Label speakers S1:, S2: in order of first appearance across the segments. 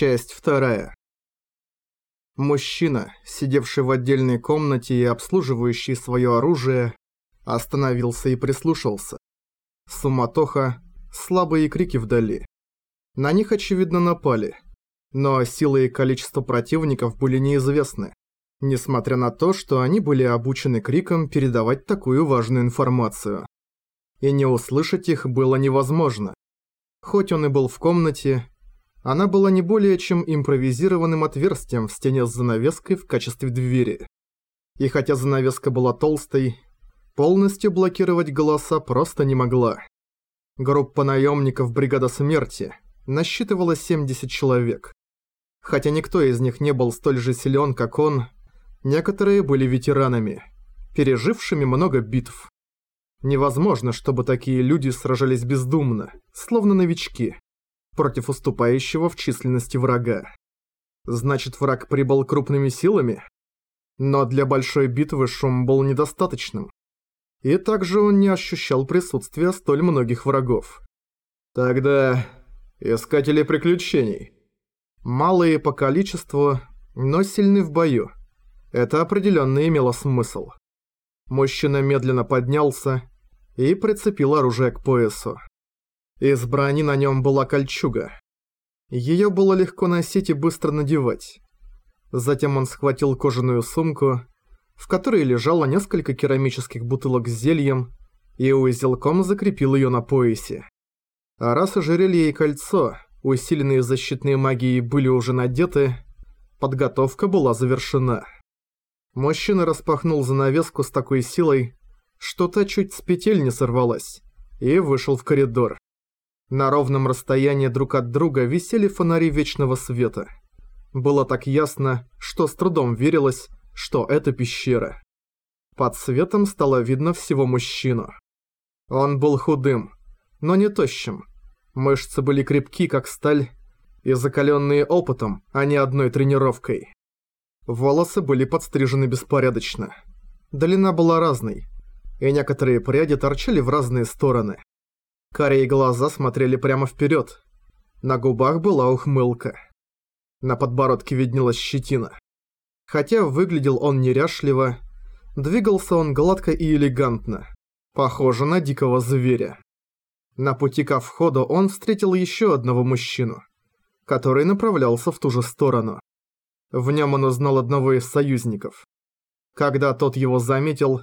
S1: Часть вторая. Мужчина, сидевший в отдельной комнате и обслуживающий свое оружие, остановился и прислушался. Суматоха, слабые крики вдали. На них, очевидно, напали. Но сила и количество противников были неизвестны, несмотря на то, что они были обучены криком передавать такую важную информацию. И не услышать их было невозможно. Хоть он и был в комнате, она была не более чем импровизированным отверстием в стене с занавеской в качестве двери. И хотя занавеска была толстой, полностью блокировать голоса просто не могла. Группа наемников «Бригада смерти» насчитывала 70 человек. Хотя никто из них не был столь же силен, как он, некоторые были ветеранами, пережившими много битв. Невозможно, чтобы такие люди сражались бездумно, словно новички против уступающего в численности врага. Значит, враг прибыл крупными силами? Но для большой битвы шум был недостаточным. И также он не ощущал присутствия столь многих врагов. Тогда... Искатели приключений. Малые по количеству, но сильны в бою. Это определенно имело смысл. Мужчина медленно поднялся и прицепил оружие к поясу. Из брони на нем была кольчуга. Ее было легко носить и быстро надевать. Затем он схватил кожаную сумку, в которой лежало несколько керамических бутылок с зельем, и узелком закрепил ее на поясе. А раз ожерелье и кольцо, усиленные защитной магией, были уже надеты, подготовка была завершена. Мужчина распахнул занавеску с такой силой, что та чуть с петель не сорвалась, и вышел в коридор. На ровном расстоянии друг от друга висели фонари вечного света. Было так ясно, что с трудом верилось, что это пещера. Под светом стало видно всего мужчину. Он был худым, но не тощим. Мышцы были крепки, как сталь, и закаленные опытом, а не одной тренировкой. Волосы были подстрижены беспорядочно. Длина была разной, и некоторые пряди торчали в разные стороны. Карие глаза смотрели прямо вперед. На губах была ухмылка. На подбородке виднелась щетина. Хотя выглядел он неряшливо, двигался он гладко и элегантно, похоже на дикого зверя. На пути ко входу он встретил еще одного мужчину, который направлялся в ту же сторону. В нем он узнал одного из союзников. Когда тот его заметил,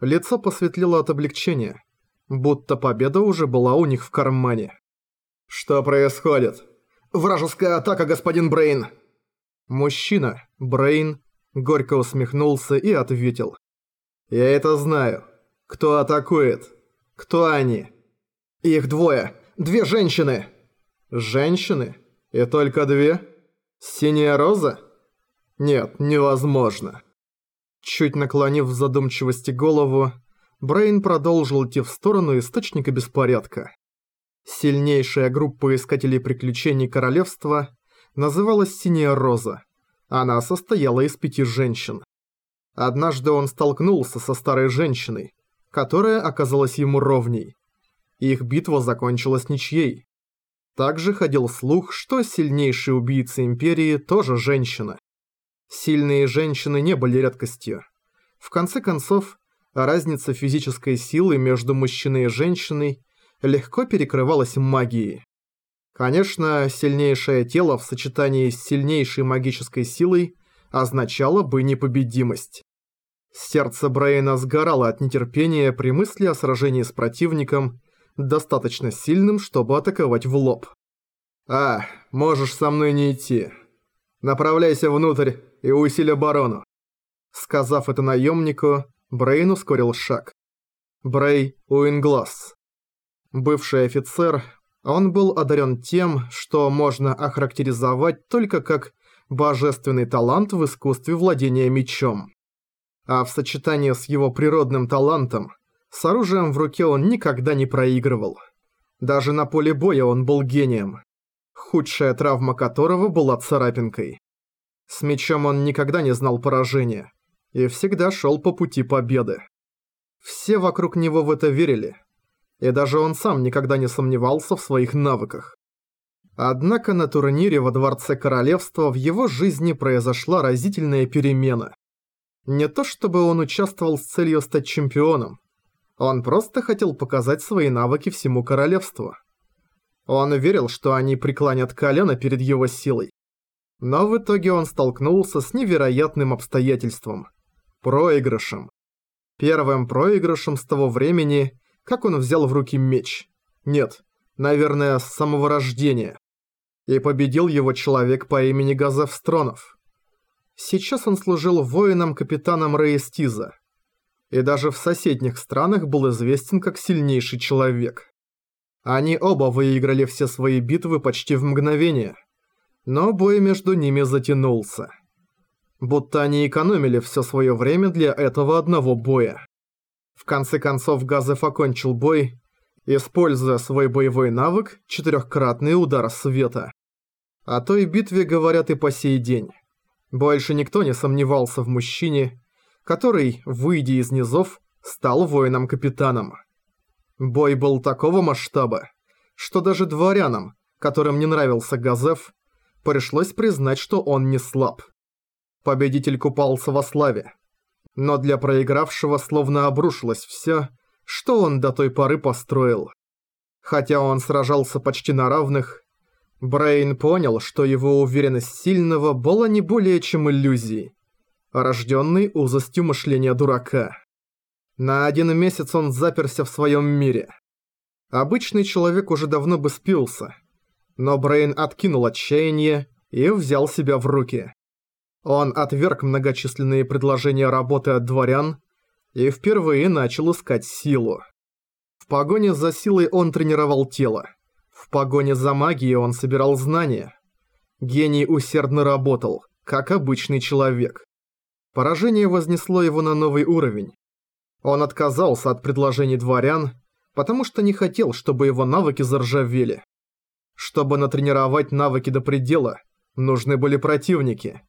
S1: лицо посветлело от облегчения, будто победа уже была у них в кармане. «Что происходит?» «Вражеская атака, господин Брейн!» Мужчина, Брейн, горько усмехнулся и ответил. «Я это знаю. Кто атакует? Кто они?» «Их двое. Две женщины!» «Женщины? И только две? Синяя роза?» «Нет, невозможно». Чуть наклонив в задумчивости голову, Брейн продолжил идти в сторону источника беспорядка. Сильнейшая группа искателей приключений королевства называлась «Синяя роза». Она состояла из пяти женщин. Однажды он столкнулся со старой женщиной, которая оказалась ему ровней. Их битва закончилась ничьей. Также ходил слух, что сильнейший убийца Империи тоже женщина. Сильные женщины не были редкостью. В конце концов, разница физической силы между мужчиной и женщиной легко перекрывалась магией. Конечно, сильнейшее тело в сочетании с сильнейшей магической силой означало бы непобедимость. Сердце Брейна сгорало от нетерпения при мысли о сражении с противником, достаточно сильным, чтобы атаковать в лоб. «А, можешь со мной не идти. Направляйся внутрь и усиль оборону». Сказав это наемнику, Брейн ускорил шаг. Брей Уингласс. Бывший офицер, он был одарен тем, что можно охарактеризовать только как божественный талант в искусстве владения мечом. А в сочетании с его природным талантом, с оружием в руке он никогда не проигрывал. Даже на поле боя он был гением, худшая травма которого была царапинкой. С мечом он никогда не знал поражения и всегда шел по пути победы. Все вокруг него в это верили, и даже он сам никогда не сомневался в своих навыках. Однако на турнире во Дворце Королевства в его жизни произошла разительная перемена. Не то чтобы он участвовал с целью стать чемпионом. Он просто хотел показать свои навыки всему королевству. Он верил, что они преклонят колено перед его силой. Но в итоге он столкнулся с невероятным обстоятельством. Проигрышем. Первым проигрышем с того времени, как он взял в руки меч. Нет, наверное, с самого рождения и победил его человек по имени Газеф Стронов. Сейчас он служил воином-капитаном Рейстиза, и даже в соседних странах был известен как сильнейший человек. Они оба выиграли все свои битвы почти в мгновение, но бой между ними затянулся. Будто они экономили все свое время для этого одного боя. В конце концов Газеф окончил бой, используя свой боевой навык «Четырехкратный удар света». О той битве говорят и по сей день. Больше никто не сомневался в мужчине, который, выйдя из низов, стал воином-капитаном. Бой был такого масштаба, что даже дворянам, которым не нравился Газеф, пришлось признать, что он не слаб. Победитель купался во славе. Но для проигравшего словно обрушилось всё, что он до той поры построил. Хотя он сражался почти на равных, Брейн понял, что его уверенность сильного была не более чем иллюзией, рожденной узостью мышления дурака. На один месяц он заперся в своем мире. Обычный человек уже давно бы спился, но Брейн откинул отчаяние и взял себя в руки. Он отверг многочисленные предложения работы от дворян и впервые начал искать силу. В погоне за силой он тренировал тело. В погоне за магией он собирал знания. Гений усердно работал, как обычный человек. Поражение вознесло его на новый уровень. Он отказался от предложений дворян, потому что не хотел, чтобы его навыки заржавели. Чтобы натренировать навыки до предела, нужны были противники.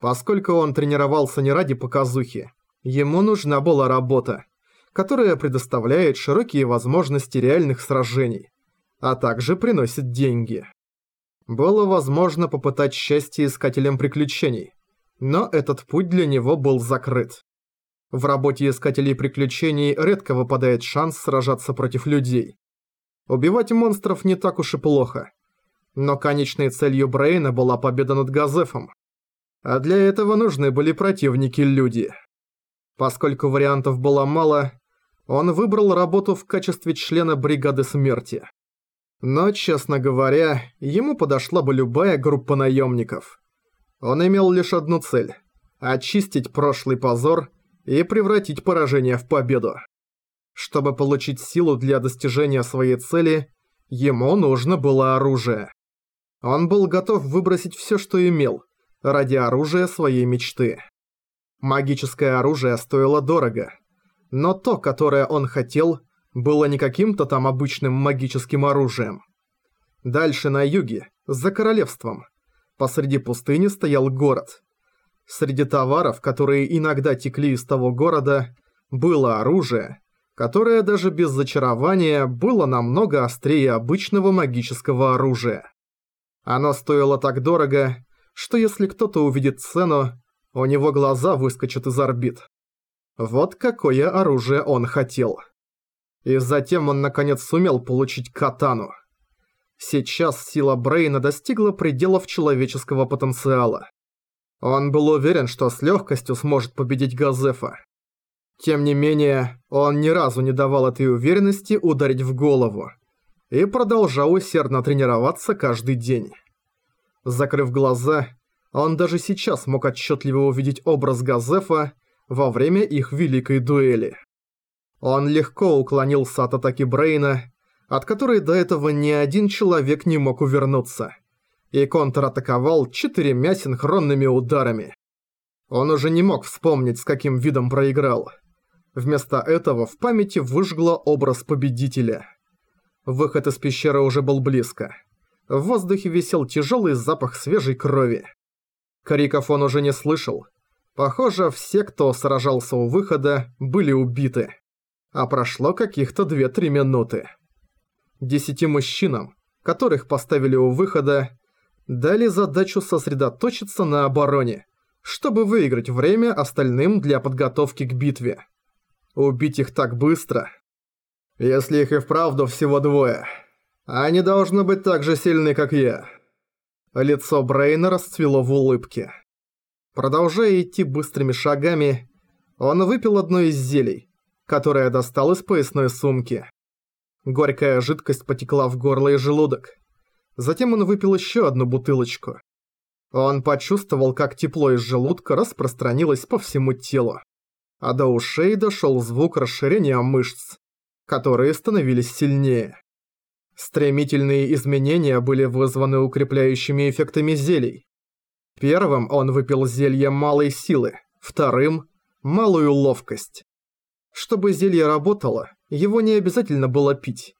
S1: Поскольку он тренировался не ради показухи, ему нужна была работа, которая предоставляет широкие возможности реальных сражений а также приносит деньги. Было возможно попытать счастье искателем приключений, но этот путь для него был закрыт. В работе искателей приключений редко выпадает шанс сражаться против людей. Убивать монстров не так уж и плохо. Но конечной целью Брейна была победа над Газефом. А для этого нужны были противники-люди. Поскольку вариантов было мало, он выбрал работу в качестве члена бригады смерти. Но, честно говоря, ему подошла бы любая группа наемников. Он имел лишь одну цель – очистить прошлый позор и превратить поражение в победу. Чтобы получить силу для достижения своей цели, ему нужно было оружие. Он был готов выбросить все, что имел, ради оружия своей мечты. Магическое оружие стоило дорого, но то, которое он хотел, было не каким-то там обычным магическим оружием. Дальше на юге, за королевством, посреди пустыни стоял город. Среди товаров, которые иногда текли из того города, было оружие, которое даже без зачарования было намного острее обычного магического оружия. Оно стоило так дорого, что если кто-то увидит цену, у него глаза выскочат из орбит. Вот какое оружие он хотел. И затем он наконец сумел получить катану. Сейчас сила Брейна достигла пределов человеческого потенциала. Он был уверен, что с легкостью сможет победить Газефа. Тем не менее, он ни разу не давал этой уверенности ударить в голову и продолжал усердно тренироваться каждый день. Закрыв глаза, он даже сейчас мог отчетливо увидеть образ Газефа во время их великой дуэли. Он легко уклонился от атаки Брейна, от которой до этого ни один человек не мог увернуться, и контратаковал четырьмя синхронными ударами. Он уже не мог вспомнить, с каким видом проиграл. Вместо этого в памяти выжгло образ победителя. Выход из пещеры уже был близко. В воздухе висел тяжелый запах свежей крови. Криков он уже не слышал. Похоже, все, кто сражался у выхода, были убиты а прошло каких-то 2-3 минуты. Десяти мужчинам, которых поставили у выхода, дали задачу сосредоточиться на обороне, чтобы выиграть время остальным для подготовки к битве. Убить их так быстро. Если их и вправду всего двое, они должны быть так же сильны, как я. Лицо Брейна расцвело в улыбке. Продолжая идти быстрыми шагами, он выпил одно из зелий, которое достал из поясной сумки. Горькая жидкость потекла в горло и желудок. Затем он выпил еще одну бутылочку. Он почувствовал, как тепло из желудка распространилось по всему телу. А до ушей дошел звук расширения мышц, которые становились сильнее. Стремительные изменения были вызваны укрепляющими эффектами зелий. Первым он выпил зелье малой силы, вторым – малую ловкость. Чтобы зелье работало, его не обязательно было пить.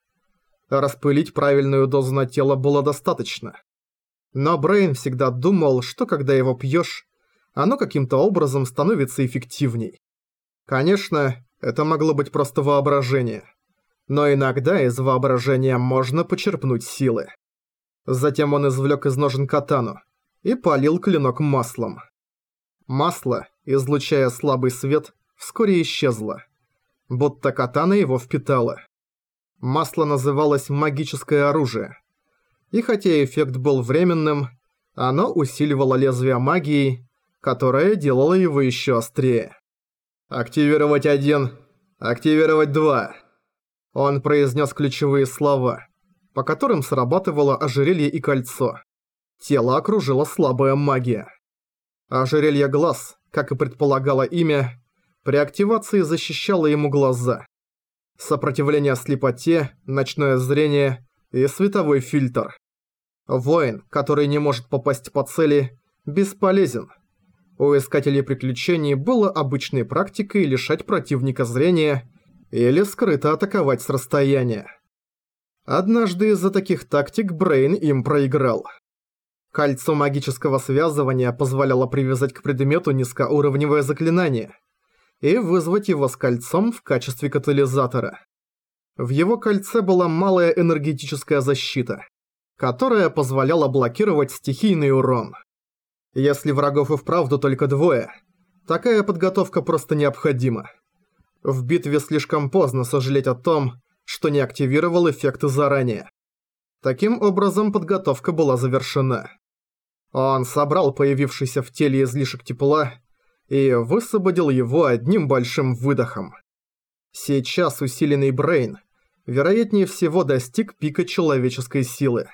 S1: Распылить правильную дозу на тело было достаточно. Но Брейн всегда думал, что когда его пьешь, оно каким-то образом становится эффективней. Конечно, это могло быть просто воображение. Но иногда из воображения можно почерпнуть силы. Затем он извлек из ножен катану и полил клинок маслом. Масло, излучая слабый свет, вскоре исчезло. Будто катана его впитала. Масло называлось «магическое оружие». И хотя эффект был временным, оно усиливало лезвие магии, которое делало его еще острее. «Активировать один, активировать два». Он произнес ключевые слова, по которым срабатывало ожерелье и кольцо. Тело окружила слабая магия. Ожерелье глаз, как и предполагало имя, при активации защищало ему глаза сопротивление слепоте, ночное зрение и световой фильтр. Воин, который не может попасть по цели, бесполезен. У искателей приключений было обычной практикой лишать противника зрения или скрыто атаковать с расстояния. Однажды из-за таких тактик Брейн им проиграл. Кольцо магического связывания позволяло привязать к предмету низкоуровневое заклинание – и вызвать его с кольцом в качестве катализатора. В его кольце была малая энергетическая защита, которая позволяла блокировать стихийный урон. Если врагов и вправду только двое, такая подготовка просто необходима. В битве слишком поздно сожалеть о том, что не активировал эффекты заранее. Таким образом, подготовка была завершена. Он собрал появившийся в теле излишек тепла и высвободил его одним большим выдохом. Сейчас усиленный Брейн, вероятнее всего, достиг пика человеческой силы.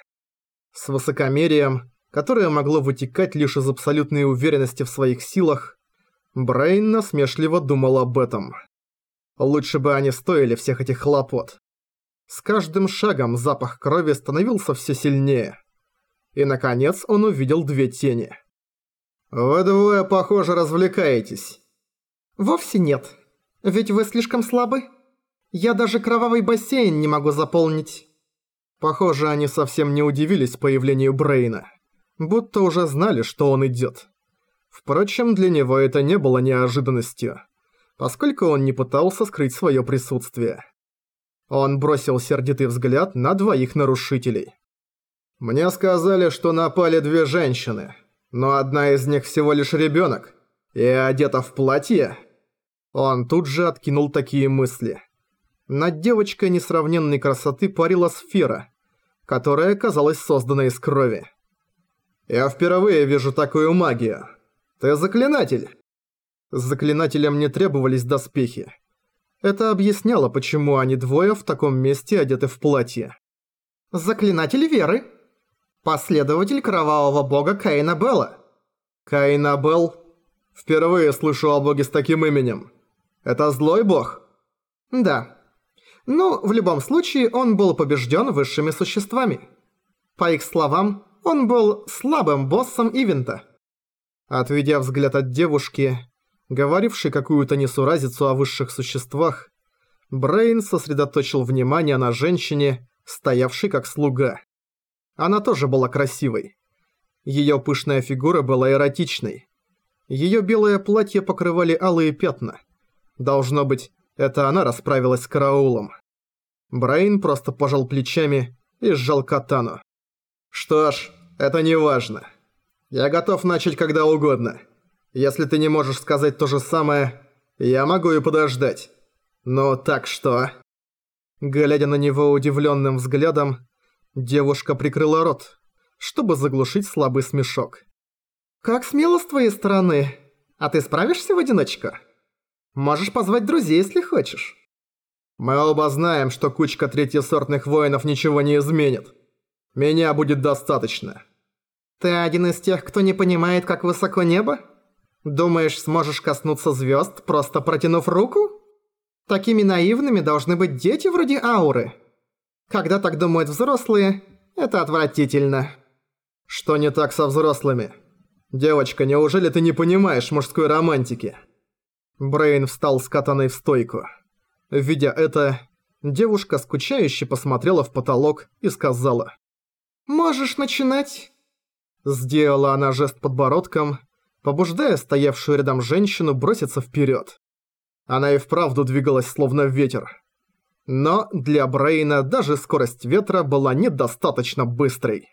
S1: С высокомерием, которое могло вытекать лишь из абсолютной уверенности в своих силах, Брейн насмешливо думал об этом. Лучше бы они стоили всех этих хлопот. С каждым шагом запах крови становился все сильнее. И, наконец, он увидел две тени – «Вы двое, похоже, развлекаетесь».
S2: «Вовсе нет. Ведь вы слишком слабы. Я даже кровавый бассейн не могу заполнить».
S1: Похоже, они совсем не удивились появлению Брейна. Будто уже знали, что он идёт. Впрочем, для него это не было неожиданностью, поскольку он не пытался скрыть своё присутствие. Он бросил сердитый взгляд на двоих нарушителей. «Мне сказали, что напали две женщины но одна из них всего лишь ребенок и одета в платье. Он тут же откинул такие мысли. Над девочкой несравненной красоты парила сфера, которая казалась созданной из крови. «Я впервые вижу такую магию. Ты заклинатель?» Заклинателям не требовались доспехи. Это объясняло, почему они двое в таком месте одеты в платье.
S2: «Заклинатель веры», Последователь кровавого бога Каина Белла.
S1: Каина Белл? Впервые слышу о боге с таким именем. Это злой бог?
S2: Да. Ну, в любом случае, он был побежден высшими существами. По их словам, он был слабым боссом ивента.
S1: Отведя взгляд от девушки, говорившей какую-то несуразицу о высших существах, Брейн сосредоточил внимание на женщине, стоявшей как слуга. Она тоже была красивой. Её пышная фигура была эротичной. Её белое платье покрывали алые пятна. Должно быть, это она расправилась с караулом. Брайан просто пожал плечами и сжал катану. «Что ж, это не важно. Я готов начать когда угодно. Если ты не можешь сказать то же самое, я могу и подождать. Ну так что?» Глядя на него удивленным взглядом, девушка прикрыла рот, чтобы заглушить слабый смешок.
S2: «Как смело с твоей стороны. А ты справишься в одиночку? Можешь позвать друзей, если хочешь».
S1: «Мы оба знаем, что кучка третьесортных воинов ничего не изменит. Меня будет достаточно».
S2: «Ты один из тех, кто не понимает, как высоко небо? Думаешь, сможешь коснуться звезд, просто протянув руку?» Такими наивными должны быть дети вроде Ауры. Когда так думают взрослые, это отвратительно.
S1: Что не так со взрослыми? Девочка, неужели ты не понимаешь мужской романтики? Брейн встал с катаной в стойку. Видя это, девушка скучающе посмотрела в потолок и сказала.
S2: «Можешь начинать?»
S1: Сделала она жест подбородком, побуждая стоявшую рядом женщину броситься вперед. Она и вправду двигалась словно ветер. Но для Брейна даже скорость ветра была недостаточно быстрой.